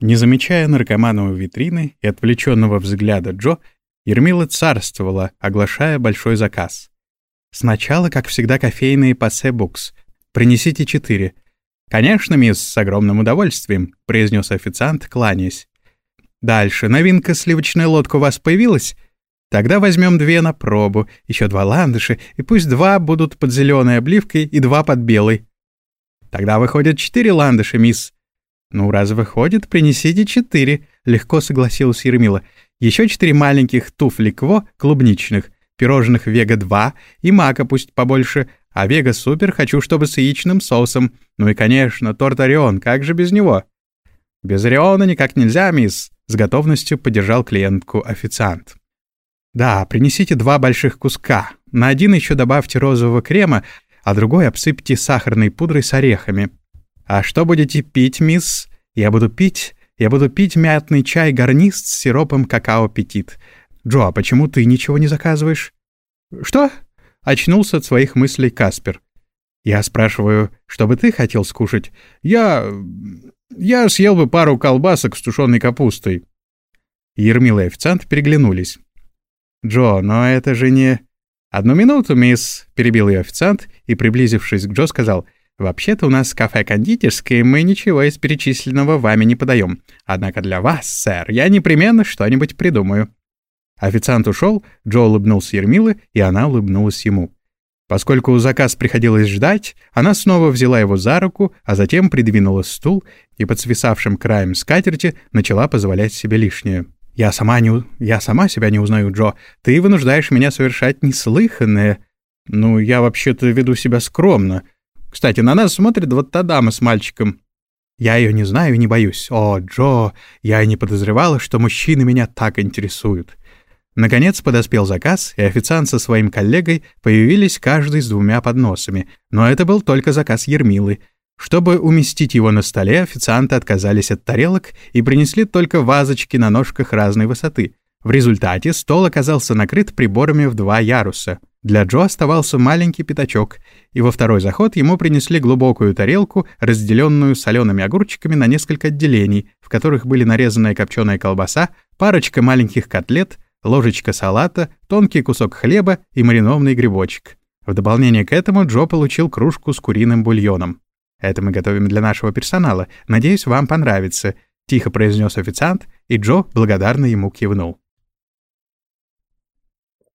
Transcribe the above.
Не замечая наркоманного витрины и отвлеченного взгляда Джо, Ермила царствовала, оглашая большой заказ. «Сначала, как всегда, кофейные пассе букс. Принесите четыре». «Конечно, мисс, с огромным удовольствием», — произнес официант, кланяясь. «Дальше. Новинка сливочная лодка у вас появилась?» Тогда возьмем две на пробу, еще два ландыши, и пусть два будут под зеленой обливкой и два под белой. Тогда выходит четыре ландыша, мисс. Ну, раз выходит, принесите четыре, легко согласилась Ермила. Еще четыре маленьких туфли кво клубничных, пирожных Вега-2 и мака пусть побольше, а Вега-супер хочу, чтобы с яичным соусом. Ну и, конечно, торт Орион, как же без него? Без Ориона никак нельзя, мисс, с готовностью поддержал клиентку официант. Да, принесите два больших куска. На один еще добавьте розового крема, а другой обсыпьте сахарной пудрой с орехами. А что будете пить, мисс? Я буду пить... Я буду пить мятный чай гарнист с сиропом какао-петит. Джо, а почему ты ничего не заказываешь? Что? Очнулся от своих мыслей Каспер. Я спрашиваю, что бы ты хотел скушать? Я... Я съел бы пару колбасок с тушеной капустой. Ермила и официант переглянулись. «Джо, но это же не...» «Одну минуту, мисс», — перебил ее официант и, приблизившись к Джо, сказал, «Вообще-то у нас кафе-кондитерское, мы ничего из перечисленного вами не подаем. Однако для вас, сэр, я непременно что-нибудь придумаю». Официант ушел, Джо улыбнулся Ермилы, и она улыбнулась ему. Поскольку заказ приходилось ждать, она снова взяла его за руку, а затем придвинула стул и под свисавшим краем скатерти начала позволять себе лишнее. Я сама не... Я сама себя не узнаю, Джо. Ты вынуждаешь меня совершать неслыханное. Ну, я вообще-то веду себя скромно. Кстати, на нас смотрит вот та дама с мальчиком. Я ее не знаю и не боюсь. О, Джо, я и не подозревала, что мужчины меня так интересуют. Наконец подоспел заказ, и официант со своим коллегой появились каждый с двумя подносами. Но это был только заказ Ермилы. Чтобы уместить его на столе, официанты отказались от тарелок и принесли только вазочки на ножках разной высоты. В результате стол оказался накрыт приборами в два яруса. Для Джо оставался маленький пятачок, и во второй заход ему принесли глубокую тарелку, разделенную солеными огурчиками на несколько отделений, в которых были нарезанная копченая колбаса, парочка маленьких котлет, ложечка салата, тонкий кусок хлеба и маринованный грибочек. В дополнение к этому Джо получил кружку с куриным бульоном. Это мы готовим для нашего персонала. Надеюсь, вам понравится», — тихо произнес официант, и Джо благодарно ему кивнул.